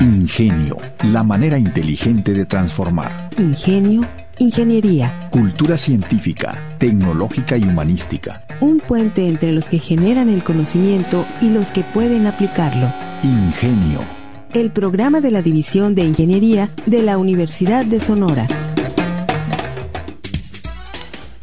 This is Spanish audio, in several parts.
Ingenio, la manera inteligente de transformar. Ingenio, ingeniería. Cultura científica, tecnológica y humanística. Un puente entre los que generan el conocimiento y los que pueden aplicarlo. Ingenio. El programa de la División de Ingeniería de la Universidad de Sonora.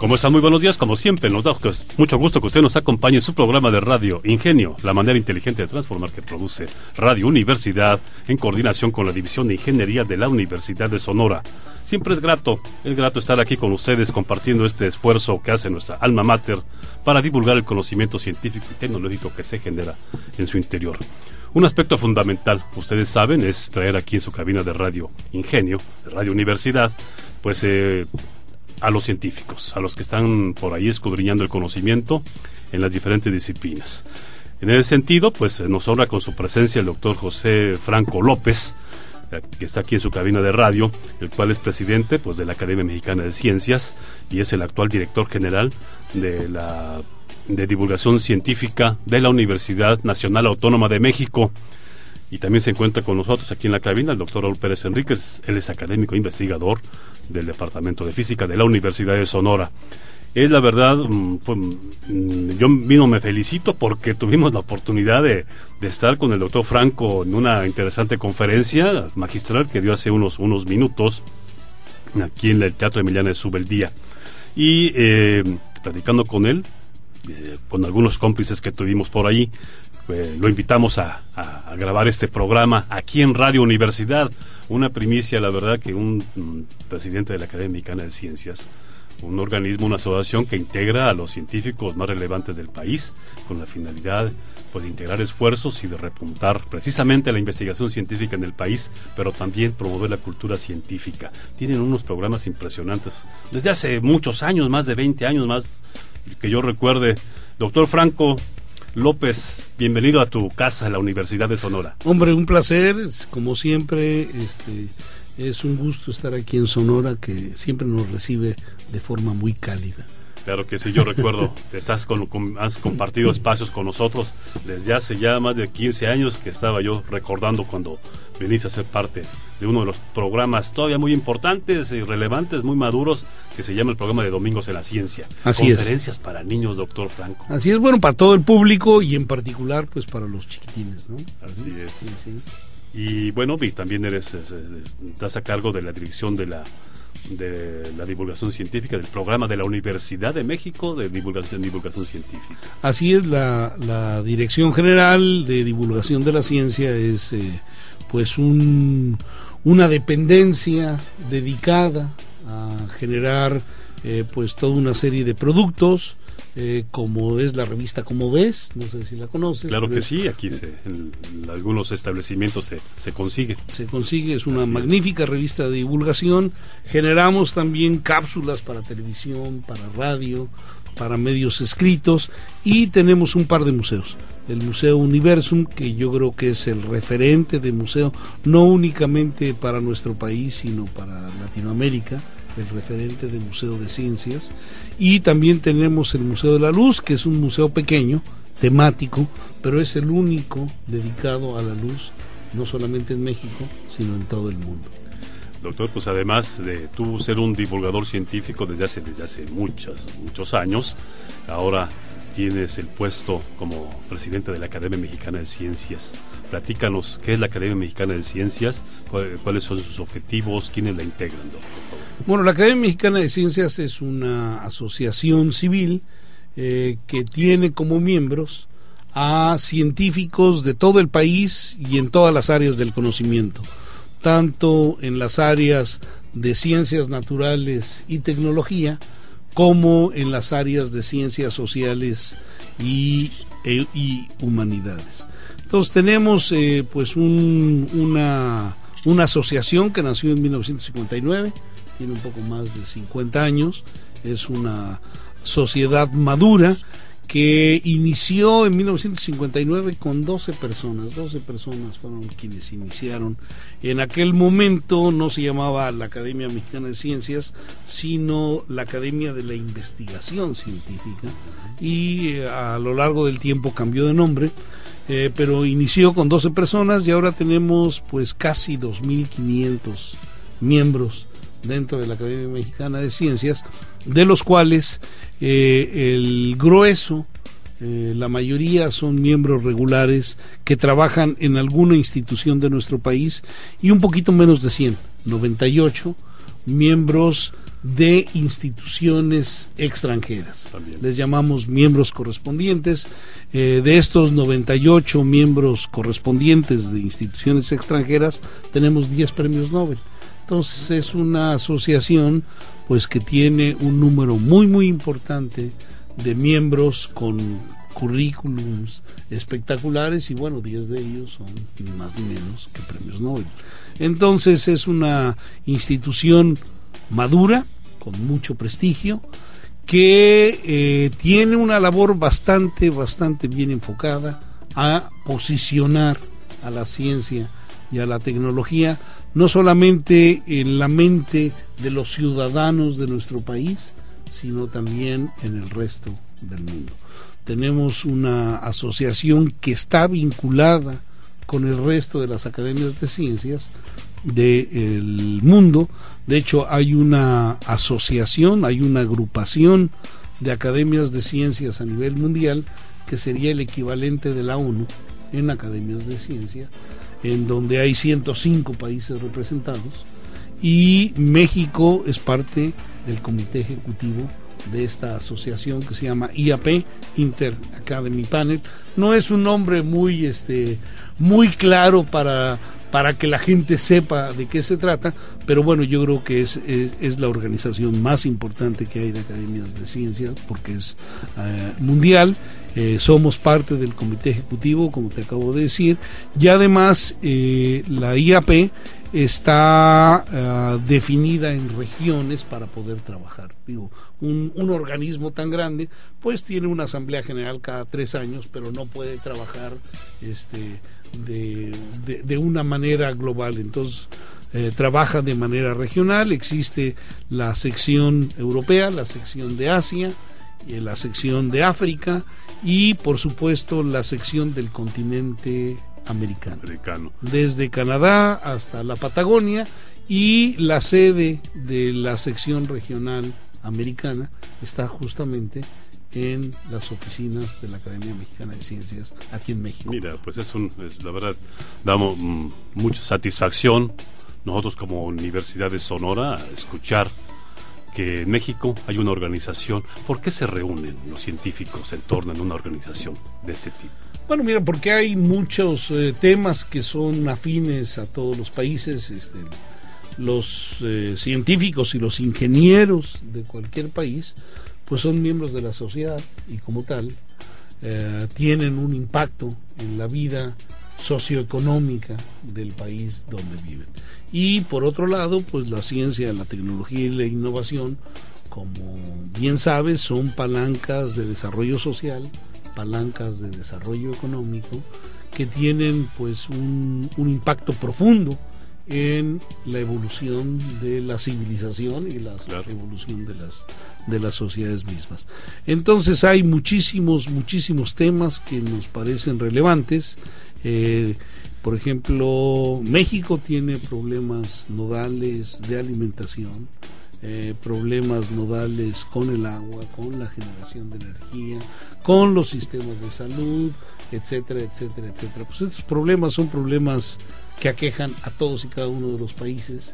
¿Cómo están? Muy buenos días. Como siempre, nos da mucho gusto que usted nos acompañe en su programa de radio Ingenio, la manera inteligente de transformar que produce Radio Universidad en coordinación con la División de Ingeniería de la Universidad de Sonora. Siempre es grato, es grato estar aquí con ustedes compartiendo este esfuerzo que hace nuestra alma mater para divulgar el conocimiento científico y tecnológico que se genera en su interior. Un aspecto fundamental, ustedes saben, es traer aquí en su cabina de radio Ingenio, de Radio Universidad, pues eh, a los científicos, a los que están por ahí escudriñando el conocimiento en las diferentes disciplinas. En ese sentido, pues nos honra con su presencia el doctor José Franco López, eh, que está aquí en su cabina de radio, el cual es presidente pues, de la Academia Mexicana de Ciencias y es el actual director general de la de divulgación científica de la Universidad Nacional Autónoma de México. Y también se encuentra con nosotros aquí en la cabina el doctor Raúl Pérez Enríquez, él es académico e investigador del Departamento de Física de la Universidad de Sonora. Es la verdad, mm, pues, mm, yo mismo me felicito porque tuvimos la oportunidad de, estar con el doctor Franco en una interesante conferencia magistral que dio hace unos, unos minutos aquí en el Teatro Emiliana de Subeldía. Y eh, platicando con él, eh, con algunos cómplices que tuvimos por ahí, eh, lo invitamos a, grabar este programa aquí en Radio Universidad. Una primicia, la verdad, que un, presidente de la Academia Mexicana de Ciencias, un organismo, una asociación que integra a los científicos más relevantes del país con la finalidad pues, de integrar esfuerzos y de repuntar precisamente la investigación científica en el país, pero también promover la cultura científica. Tienen unos programas impresionantes. Desde hace muchos años, más de 20 años más que yo recuerde. Doctor Franco, López, bienvenido a tu casa, la Universidad de Sonora. Hombre, un placer, como siempre, este, es un gusto estar aquí en Sonora, que siempre nos recibe de forma muy cálida. Claro que sí, yo recuerdo, te estás con, has compartido espacios con nosotros desde hace ya más de 15 años que estaba yo recordando cuando viniste a ser parte de uno de los programas todavía muy importantes y relevantes, muy maduros, que se llama el programa de Domingos en la Ciencia. Así Conferencias para niños, doctor Franco. Así es, bueno, para todo el público y en particular pues para los chiquitines, ¿no? Así es. Y bueno, y también eres, estás a cargo de la dirección de la de la divulgación científica del programa de la Universidad de México de divulgación divulgación científica. Así es, la, la Dirección General de Divulgación de la Ciencia es eh, pues un, una dependencia dedicada a generar eh, pues toda una serie de productos eh, como es la revista Como Ves, no sé si la conoces. Claro que sí, aquí en, algunos establecimientos se, se, consigue. Se consigue, es una magnífica revista de divulgación. Generamos también cápsulas para televisión, para radio, para medios escritos y tenemos un par de museos. El Museo Universum, que yo creo que es el referente de museo, no únicamente para nuestro país, sino para Latinoamérica el referente de Museo de Ciencias. Y también tenemos el Museo de la Luz, que es un museo pequeño, temático, pero es el único dedicado a la luz, no solamente en México, sino en todo el mundo. Doctor, pues además de tú ser un divulgador científico desde hace, desde hace muchos, muchos años, ahora tienes el puesto como presidente de la Academia Mexicana de Ciencias. Platícanos, ¿qué es la Academia Mexicana de Ciencias? ¿Cuáles son sus objetivos? ¿Quiénes la integran, Bueno, la Academia Mexicana de Ciencias es una asociación civil eh, que tiene como miembros a científicos de todo el país y en todas las áreas del conocimiento, tanto en las áreas de ciencias naturales y tecnología, como en las áreas de ciencias sociales y, e, humanidades. Entonces tenemos eh, pues una, una asociación que nació en 1959, tiene un poco más de 50 años, es una sociedad madura que inició en 1959 con 12 personas. 12 personas fueron quienes iniciaron. En aquel momento no se llamaba la Academia Mexicana de Ciencias, sino la Academia de la Investigación Científica. Y eh, a lo largo del tiempo cambió de nombre. eh, pero inició con 12 personas y ahora tenemos pues casi 2.500 miembros dentro de la Academia Mexicana de Ciencias, de los cuales eh, el grueso, eh, la mayoría son miembros regulares que trabajan en alguna institución de nuestro país y un poquito menos de 100, 98 miembros de instituciones extranjeras. Les llamamos miembros correspondientes. Eh, de estos 98 miembros correspondientes de instituciones extranjeras, tenemos 10 premios Nobel. Entonces es una asociación pues que tiene un número muy muy importante de miembros con currículums espectaculares y bueno, 10 de ellos son ni más ni menos que premios Nobel. Entonces es una institución madura, con mucho prestigio, que eh, tiene una labor bastante, bastante bien enfocada a posicionar a la ciencia y a la tecnología, no solamente en la mente de los ciudadanos de nuestro país, sino también en el resto del mundo. Tenemos una asociación que está vinculada con el resto de las academias de ciencias del mundo. De hecho, hay una asociación, hay una agrupación de academias de ciencias a nivel mundial que sería el equivalente de la ONU en academias de ciencia, en donde hay 105 países representados y México es parte del comité ejecutivo de esta asociación que se llama IAP Inter Academy Panel. No es un nombre muy este muy claro para para que la gente sepa de qué se trata, pero bueno, yo creo que es, es, la organización más importante que hay de academias de ciencias, porque es eh, mundial, eh, somos parte del comité ejecutivo, como te acabo de decir, y además eh, la IAP está definida en regiones para poder trabajar. Digo, un, un, organismo tan grande, pues tiene una asamblea general cada tres años, pero no puede trabajar este de, de, una manera global. Entonces, eh, trabaja de manera regional, existe la sección europea, la sección de Asia, y la sección de África y por supuesto la sección del continente americano. americano. Desde Canadá hasta la Patagonia y la sede de la sección regional americana está justamente en las oficinas de la Academia Mexicana de Ciencias aquí en México. Mira, pues es, un, la verdad, damos mm, mucha satisfacción nosotros como Universidad de Sonora escuchar que en México hay una organización. ¿Por qué se reúnen los científicos en torno a una organización de este tipo? Bueno, mira, porque hay muchos eh, temas que son afines a todos los países. Este, los eh, científicos y los ingenieros de cualquier país pues son miembros de la sociedad y como tal eh, tienen un impacto en la vida socioeconómica del país donde viven. Y por otro lado, pues la ciencia, la tecnología y la innovación, como bien sabes, son palancas de desarrollo social, palancas de desarrollo económico, que tienen pues un, un impacto profundo en la evolución de la civilización y la evolución de las de las sociedades mismas. Entonces hay muchísimos, muchísimos temas que nos parecen relevantes. Eh, por ejemplo, México tiene problemas nodales de alimentación, eh, problemas nodales con el agua, con la generación de energía, con los sistemas de salud, etcétera, etcétera, etcétera. Pues estos problemas son problemas que aquejan a todos y cada uno de los países.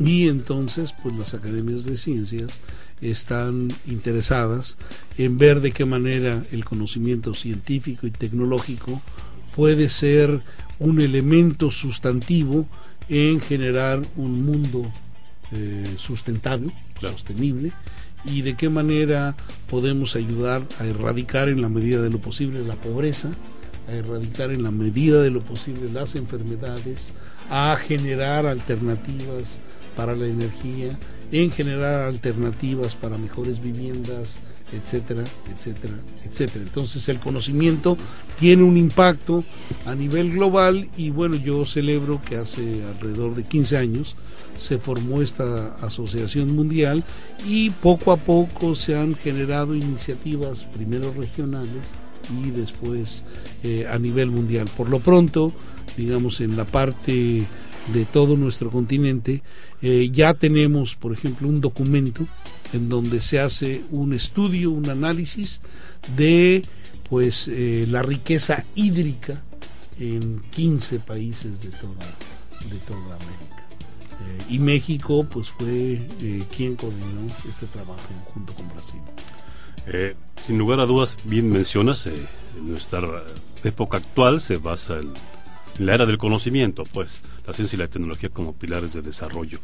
Y entonces pues las academias de ciencias están interesadas en ver de qué manera el conocimiento científico y tecnológico puede ser un elemento sustantivo en generar un mundo eh, sustentable, sostenible, y de qué manera podemos ayudar a erradicar en la medida de lo posible la pobreza, a erradicar en la medida de lo posible las enfermedades, a generar alternativas para la energía, en generar alternativas para mejores viviendas, etcétera, etcétera, etcétera. Entonces el conocimiento tiene un impacto a nivel global y bueno, yo celebro que hace alrededor de 15 años se formó esta asociación mundial y poco a poco se han generado iniciativas, primero regionales y después eh, a nivel mundial. Por lo pronto, digamos, en la parte de todo nuestro continente, eh, ya tenemos, por ejemplo, un documento en donde se hace un estudio, un análisis de pues eh, la riqueza hídrica en 15 países de toda, de toda América. Y México pues fue quien coordinó este trabajo junto con Brasil. Sin lugar a dudas, bien mencionas, en nuestra época actual se basa en la era del conocimiento, pues la ciencia y la tecnología como pilares de desarrollo.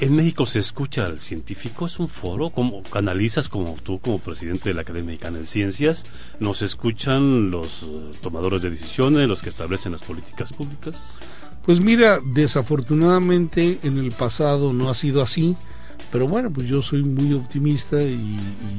En México se escucha al científico, es un foro, como canalizas como tú como presidente de la Academia Mexicana de Ciencias, nos escuchan los eh, tomadores de decisiones, los que establecen las políticas públicas. Pues mira, desafortunadamente en el pasado no ha sido así, pero bueno, pues yo soy muy optimista y,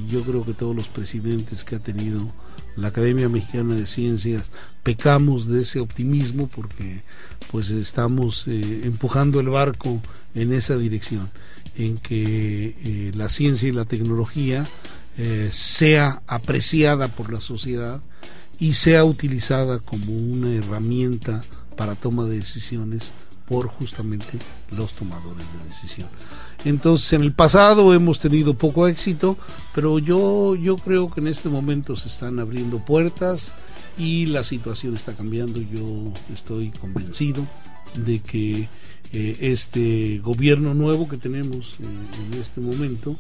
yo creo que todos los presidentes que ha tenido la Academia Mexicana de Ciencias pecamos de ese optimismo porque pues estamos eh, empujando el barco en esa dirección, en que eh, la ciencia y la tecnología eh, sea apreciada por la sociedad y sea utilizada como una herramienta para toma de decisiones por justamente los tomadores de decisión. Entonces, en el pasado hemos tenido poco éxito, pero yo, yo creo que en este momento se están abriendo puertas y la situación está cambiando. Yo estoy convencido de que eh, este gobierno nuevo que tenemos eh, en este momento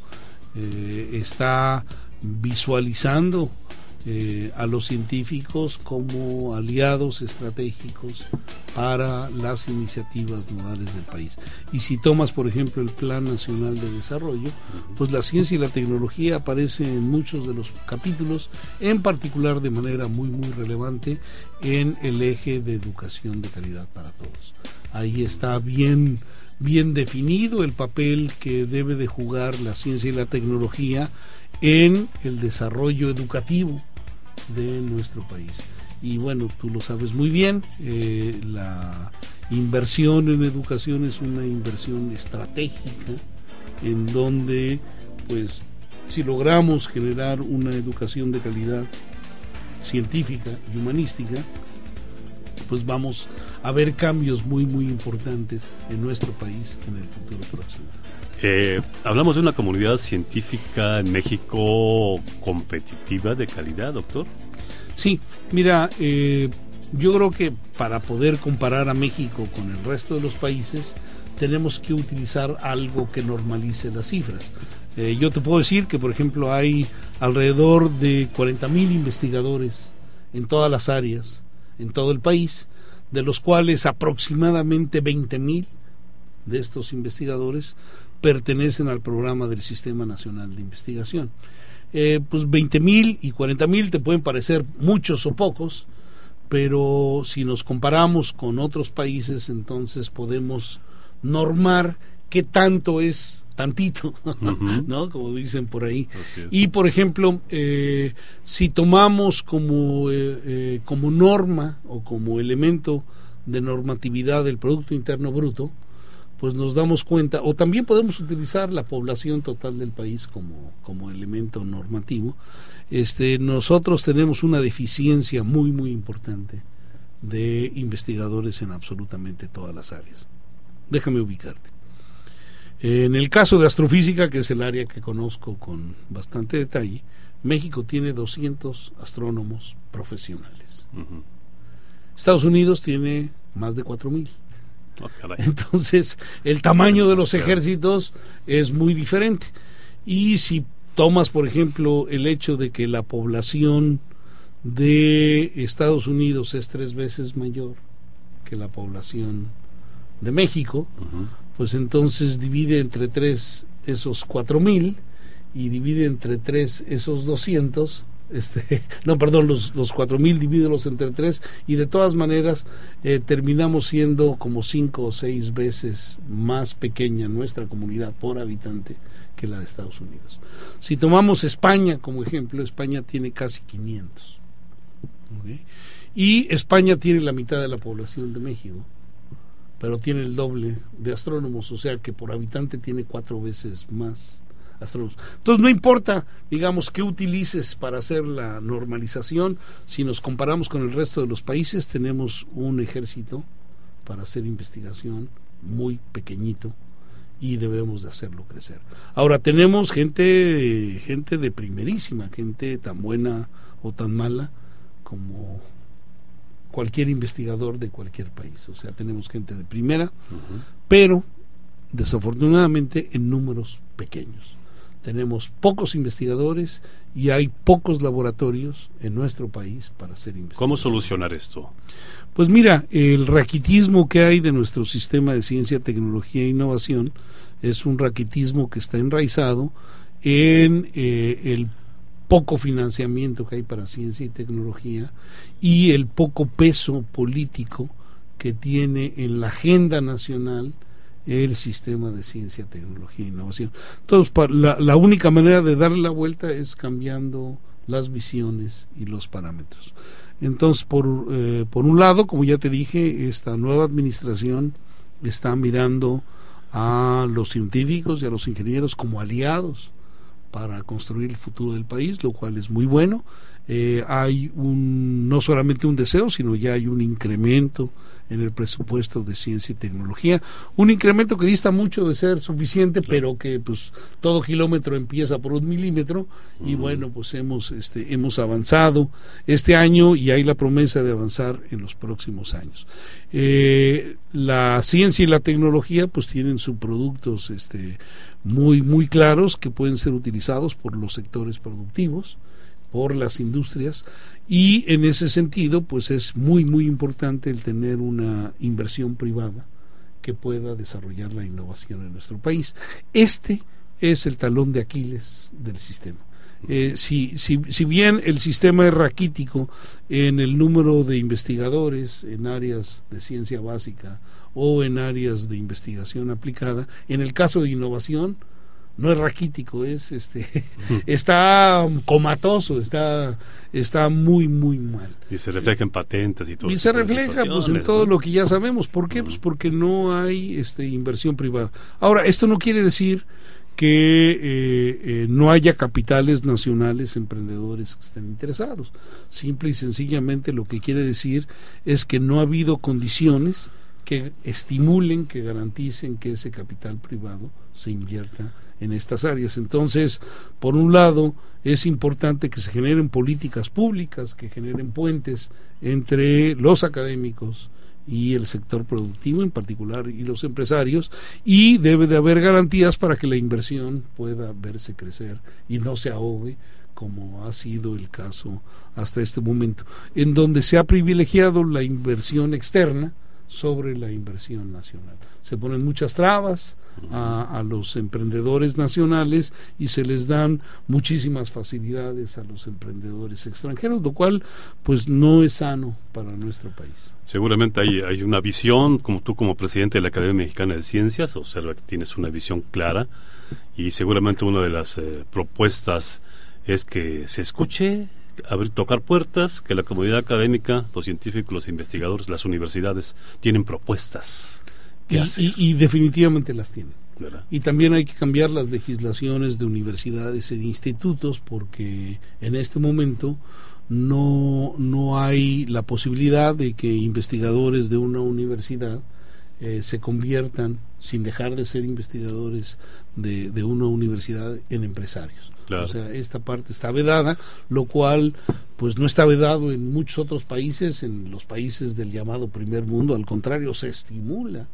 eh, está visualizando eh, a los científicos como aliados estratégicos para las iniciativas nodales del país. Y si tomas, por ejemplo, el Plan Nacional de Desarrollo, pues la ciencia y la tecnología aparecen en muchos de los capítulos, en particular de manera muy, muy relevante en el eje de educación de calidad para todos. Ahí está bien bien definido el papel que debe de jugar la ciencia y la tecnología en el desarrollo educativo de nuestro país. Y bueno, tú lo sabes muy bien, eh, la inversión en educación es una inversión estratégica en donde, pues, si logramos generar una educación de calidad científica y humanística, pues vamos a ver cambios muy, muy importantes en nuestro país en el futuro próximo. Eh, hablamos de una comunidad científica en México competitiva de calidad, doctor. Sí, mira, eh, yo creo que para poder comparar a México con el resto de los países, tenemos que utilizar algo que normalice las cifras. Eh, yo te puedo decir que, por ejemplo, hay alrededor de 40 mil investigadores en todas las áreas, en todo el país, de los cuales aproximadamente 20 mil de estos investigadores pertenecen al programa del Sistema Nacional de Investigación. Eh, pues 20 mil y 40 mil te pueden parecer muchos o pocos, pero si nos comparamos con otros países, entonces podemos normar qué tanto es tantito, ¿no? Como dicen por ahí. Y por ejemplo, eh, si tomamos como, eh, como norma o como elemento de normatividad del Producto Interno Bruto, pues nos damos cuenta, o también podemos utilizar la población total del país como, como elemento normativo, este, nosotros tenemos una deficiencia muy, muy importante de investigadores en absolutamente todas las áreas. Déjame ubicarte. En el caso de astrofísica, que es el área que conozco con bastante detalle, México tiene 200 astrónomos profesionales. Estados Unidos tiene más de 4000. Entonces, el tamaño de los ejércitos es muy diferente. Y si tomas, por ejemplo, el hecho de que la población de Estados Unidos es tres veces mayor que la población de México, pues entonces divide entre tres esos cuatro mil y divide entre tres esos doscientos este, no, perdón, los, los cuatro mil divídelos entre tres y de todas maneras eh, terminamos siendo como cinco o seis veces más pequeña nuestra comunidad por habitante que la de Estados Unidos. Si tomamos España como ejemplo, España tiene casi 500. Y España tiene la mitad de la población de México, pero tiene el doble de astrónomos, o sea que por habitante tiene cuatro veces más astrónomos. Entonces no importa, digamos, qué utilices para hacer la normalización, si nos comparamos con el resto de los países, tenemos un ejército para hacer investigación muy pequeñito y debemos de hacerlo crecer. Ahora tenemos gente gente de primerísima, gente tan buena o tan mala como cualquier investigador de cualquier país. O sea, tenemos gente de primera, pero desafortunadamente en números pequeños. Tenemos pocos investigadores y hay pocos laboratorios en nuestro país para hacer investigación. ¿Cómo solucionar esto? Pues mira, el raquitismo que hay de nuestro sistema de ciencia, tecnología e innovación es un raquitismo que está enraizado en eh, el poco financiamiento que hay para ciencia y tecnología y el poco peso político que tiene en la agenda nacional el sistema de ciencia, tecnología e innovación. Entonces, la, la única manera de darle la vuelta es cambiando las visiones y los parámetros. Entonces, por, eh, por un lado, como ya te dije, esta nueva administración está mirando a los científicos y a los ingenieros como aliados para construir el futuro del país, lo cual es muy bueno. Eh, hay un, no solamente un deseo, sino ya hay un incremento en el presupuesto de ciencia y tecnología. Un incremento que dista mucho de ser suficiente, pero que pues todo kilómetro empieza por un milímetro y bueno, pues hemos, este, hemos avanzado este año y hay la promesa de avanzar en los próximos años. Eh, la ciencia y la tecnología pues tienen sus productos este, muy, muy claros que pueden ser utilizados por los sectores productivos por las industrias y en ese sentido pues es muy muy importante el tener una inversión privada que pueda desarrollar la innovación en nuestro país. Este es el talón de Aquiles del sistema. Eh, si, si, si, bien el sistema es raquítico en el número de investigadores en áreas de ciencia básica o en áreas de investigación aplicada, en el caso de innovación, no es raquítico, es este está comatoso, está está muy muy mal. Y se refleja en patentes y todo. Y se refleja pues en todo lo que ya sabemos, ¿por qué? Pues porque no hay este inversión privada. Ahora, esto no quiere decir que eh, eh, no haya capitales nacionales emprendedores que estén interesados. Simple y sencillamente lo que quiere decir es que no ha habido condiciones que estimulen, que garanticen que ese capital privado se invierta en estas áreas. Entonces, por un lado, es importante que se generen políticas públicas, que generen puentes entre los académicos y el sector productivo en particular y los empresarios y debe de haber garantías para que la inversión pueda verse crecer y no se ahogue como ha sido el caso hasta este momento, en donde se ha privilegiado la inversión externa sobre la inversión nacional. Se ponen muchas trabas, a, los emprendedores nacionales y se les dan muchísimas facilidades a los emprendedores extranjeros, lo cual pues no es sano para nuestro país. Seguramente hay, hay una visión, como tú como presidente de la Academia Mexicana de Ciencias, observa que tienes una visión clara y seguramente una de las eh, propuestas es que se escuche abrir, tocar puertas, que la comunidad académica, los científicos, los investigadores, las universidades tienen propuestas y, definitivamente las tienen. Y también hay que cambiar las legislaciones de universidades e institutos porque en este momento no, no hay la posibilidad de que investigadores de una universidad eh, se conviertan, sin dejar de ser investigadores de, de una universidad, en empresarios. O sea, esta parte está vedada, lo cual pues no está vedado en muchos otros países, en los países del llamado primer mundo, al contrario, se estimula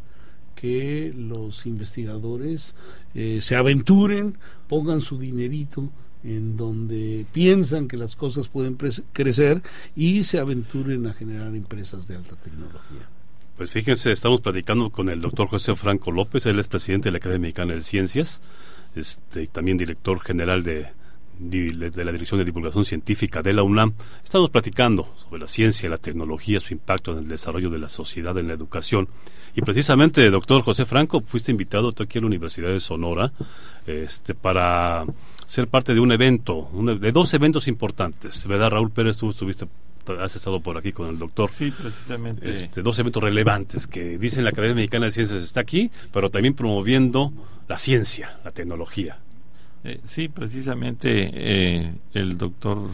que los investigadores eh, se aventuren, pongan su dinerito en donde piensan que las cosas pueden crecer y se aventuren a generar empresas de alta tecnología. Pues fíjense, estamos platicando con el doctor José Franco López, él es presidente de la Academia Mexicana de Ciencias, este, también director general de, de la Dirección de Divulgación Científica de la UNAM. Estamos platicando sobre la ciencia, la tecnología, su impacto en el desarrollo de la sociedad, en la educación. Y precisamente, doctor José Franco, fuiste invitado aquí a la Universidad de Sonora este, para ser parte de un evento, de dos eventos importantes. ¿Verdad, Raúl Pérez? Tú estuviste has estado por aquí con el doctor. Sí, precisamente. Este, dos eventos relevantes que dicen la Academia Mexicana de Ciencias está aquí, pero también promoviendo la ciencia, la tecnología. Eh, sí, precisamente eh, el doctor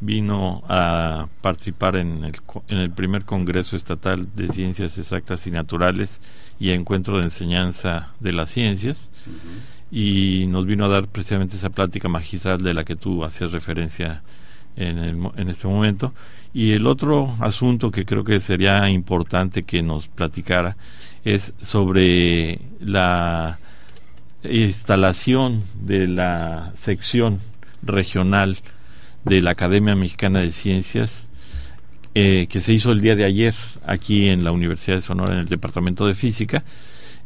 vino a participar en el, en el primer Congreso Estatal de Ciencias Exactas y Naturales y Encuentro de Enseñanza de las Ciencias y nos vino a dar precisamente esa plática magistral de la que tú hacías referencia en, el, en este momento. Y el otro asunto que creo que sería importante que nos platicara es sobre la instalación de la sección regional de la Academia Mexicana de Ciencias eh, que se hizo el día de ayer aquí en la Universidad de Sonora en el Departamento de Física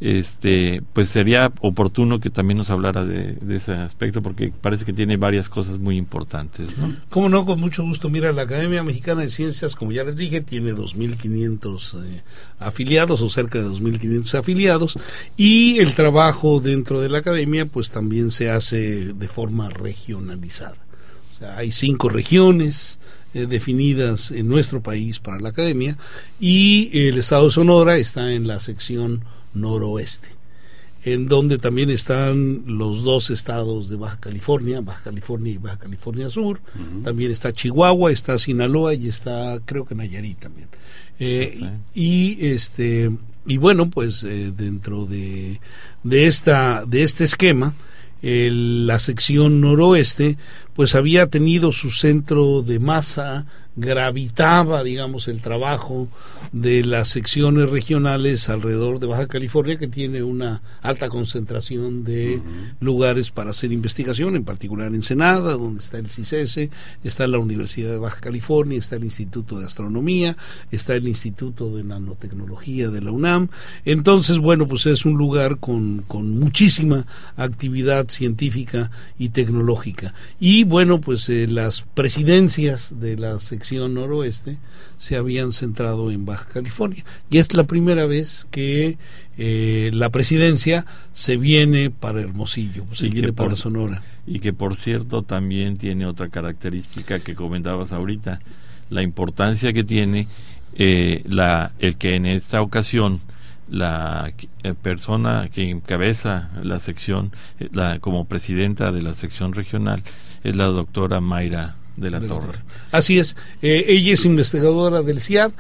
este pues sería oportuno que también nos hablara de, ese aspecto porque parece que tiene varias cosas muy importantes ¿no? Cómo no, con mucho gusto. Mira, la Academia Mexicana de Ciencias, como ya les dije, tiene 2.500 eh, afiliados o cerca de 2.500 afiliados y el trabajo dentro de la academia pues también se hace de forma regionalizada. O sea, hay cinco regiones, eh, definidas en nuestro país para la academia y el estado de Sonora está en la sección noroeste, en donde también están los dos estados de Baja California, Baja California y Baja California Sur, también está Chihuahua, está Sinaloa y está creo que Nayarit también. Eh, y este y bueno pues eh, dentro de, de esta de este esquema la sección noroeste pues había tenido su centro de masa gravitaba, digamos, el trabajo de las secciones regionales alrededor de Baja California, que tiene una alta concentración de lugares para hacer investigación, en particular en Senada, donde está el CICESE, está la Universidad de Baja California, está el Instituto de Astronomía, está el Instituto de Nanotecnología de la UNAM. Entonces, bueno, pues es un lugar con, con muchísima actividad científica y tecnológica. Y bueno, pues eh, las presidencias de las secciones noroeste se habían centrado en Baja California. Y es la primera vez que eh, la presidencia se viene para Hermosillo, se viene para Sonora. Y que por cierto también tiene otra característica que comentabas ahorita, la importancia que tiene eh, la, el que en esta ocasión la eh, persona que encabeza la sección la, como presidenta de la sección regional es la doctora Mayra de la Torre. Así es, eh, ella es investigadora del CIAD,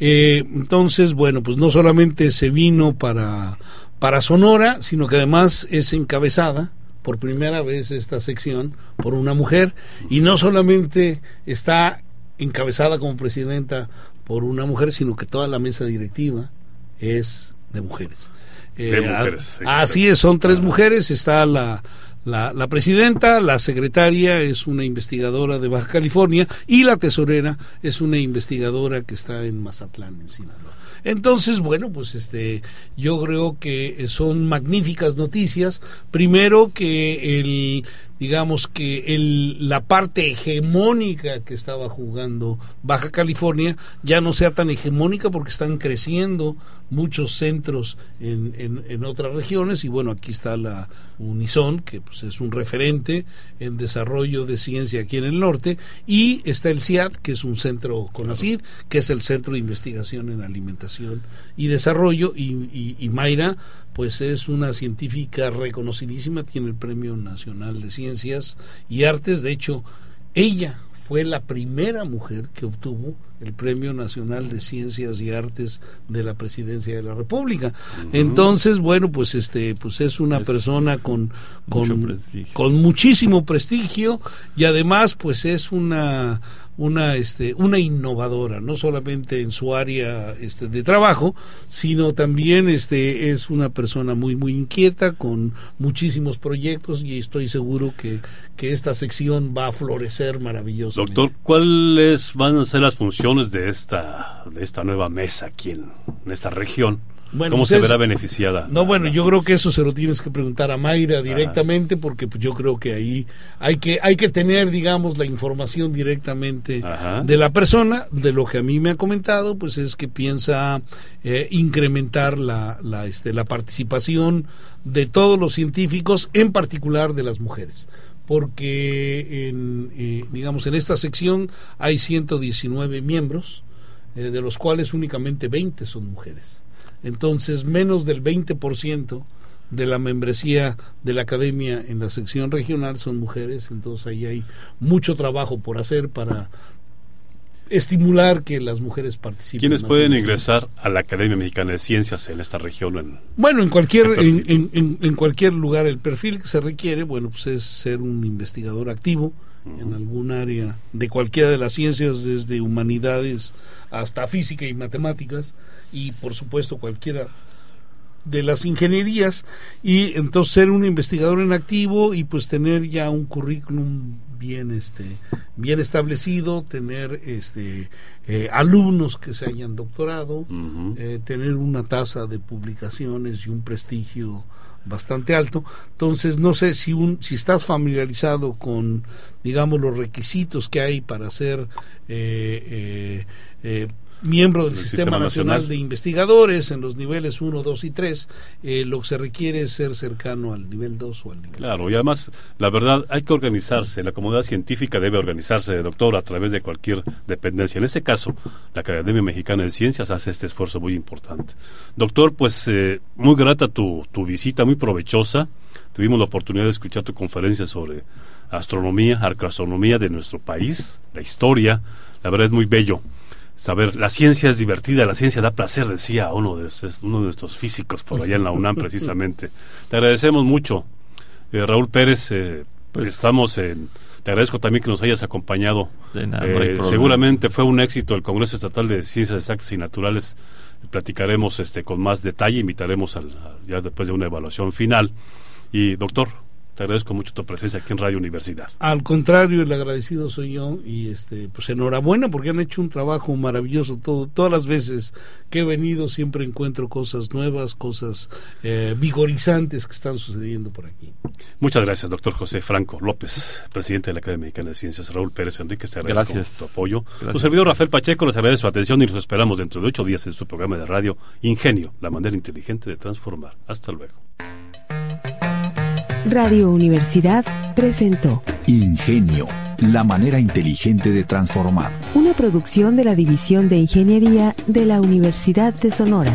eh, entonces, bueno, pues no solamente se vino para, para Sonora, sino que además es encabezada por primera vez esta sección por una mujer y no solamente está encabezada como presidenta por una mujer, sino que toda la mesa directiva es de mujeres. de eh, mujeres. así es, son tres mujeres, está la, la, la, presidenta, la secretaria es una investigadora de Baja California y la tesorera es una investigadora que está en Mazatlán, en Sinaloa. Entonces, bueno, pues este, yo creo que son magníficas noticias. Primero que el digamos que el, la parte hegemónica que estaba jugando Baja California ya no sea tan hegemónica porque están creciendo muchos centros en, en, otras regiones y bueno, aquí está la Unison, que pues es un referente en desarrollo de ciencia aquí en el norte, y está el CIAT, que es un centro CONACID, que es el Centro de Investigación en Alimentación y Desarrollo, y, y Mayra pues es una científica reconocidísima, tiene el Premio Nacional de Ciencias y Artes, de hecho, ella fue la primera mujer que obtuvo el Premio Nacional de Ciencias y Artes de la Presidencia de la República. Entonces, bueno, pues este pues es una persona con con, con muchísimo prestigio y además pues es una una este una innovadora no solamente en su área este de trabajo sino también este es una persona muy muy inquieta con muchísimos proyectos y estoy seguro que, que esta sección va a florecer doctor cuáles van a ser las funciones de esta de esta nueva mesa aquí en esta región ¿Cómo pues se verá beneficiada? No, bueno, yo creo que eso se lo tienes que preguntar a Mayra directamente, porque pues, yo creo que ahí hay que, hay que tener, digamos, la información directamente de la persona. De lo que a mí me ha comentado, pues es que piensa eh, incrementar la, la, este, la participación de todos los científicos, en particular de las mujeres porque en, eh, digamos en esta sección hay 119 miembros, eh, de los cuales únicamente 20 son mujeres. Entonces, menos del 20% de la membresía de la academia en la sección regional son mujeres, entonces ahí hay mucho trabajo por hacer para estimular que las mujeres participen. ¿Quiénes pueden ingresar a la Academia Mexicana de Ciencias en esta región? En, bueno, en cualquier, en, en, cualquier lugar el perfil que se requiere, bueno, pues es ser un investigador activo en algún área de cualquiera de las ciencias, desde humanidades hasta física y matemáticas, y por supuesto cualquiera de las ingenierías y entonces ser un investigador en activo y pues tener ya un currículum bien este bien establecido tener este eh, alumnos que se hayan doctorado eh, tener una tasa de publicaciones y un prestigio bastante alto. Entonces no sé si un si estás familiarizado con digamos los requisitos que hay para ser eh, miembro del Sistema, Nacional, de Investigadores en los niveles 1, 2 y 3, eh, lo que se requiere es ser cercano al nivel 2 o al nivel Claro, y además, la verdad, hay que organizarse, la comunidad científica debe organizarse, doctor, a través de cualquier dependencia. En este caso, la Academia Mexicana de Ciencias hace este esfuerzo muy importante. Doctor, pues eh, muy grata tu, tu visita, muy provechosa. Tuvimos la oportunidad de escuchar tu conferencia sobre astronomía, arcoastronomía de nuestro país, la historia. La verdad es muy bello saber, la ciencia es divertida, la ciencia da placer, decía uno de, uno de nuestros físicos por allá en la UNAM precisamente. Te agradecemos mucho, eh, Raúl Pérez, eh, pues, estamos en... Te agradezco también que nos hayas acompañado. Eh, seguramente fue un éxito el Congreso Estatal de Ciencias Exactas y Naturales. Platicaremos este con más detalle, invitaremos al, ya después de una evaluación final. Y doctor, te agradezco mucho tu presencia aquí en Radio Universidad. Al contrario, el agradecido soy yo y este pues enhorabuena porque han hecho un trabajo maravilloso todo todas las veces que he venido siempre encuentro cosas nuevas, cosas eh, vigorizantes que están sucediendo por aquí. Muchas gracias, doctor José Franco López, presidente de la Academia Mexicana de Ciencias, Raúl Pérez Enrique, te agradezco tu apoyo. Tu servidor Rafael Pacheco les agradece su atención y los esperamos dentro de ocho días en su programa de radio Ingenio, la manera inteligente de transformar. Hasta luego. Radio Universidad presentó Ingenio, la manera inteligente de transformar. Una producción de la División de Ingeniería de la Universidad de Sonora.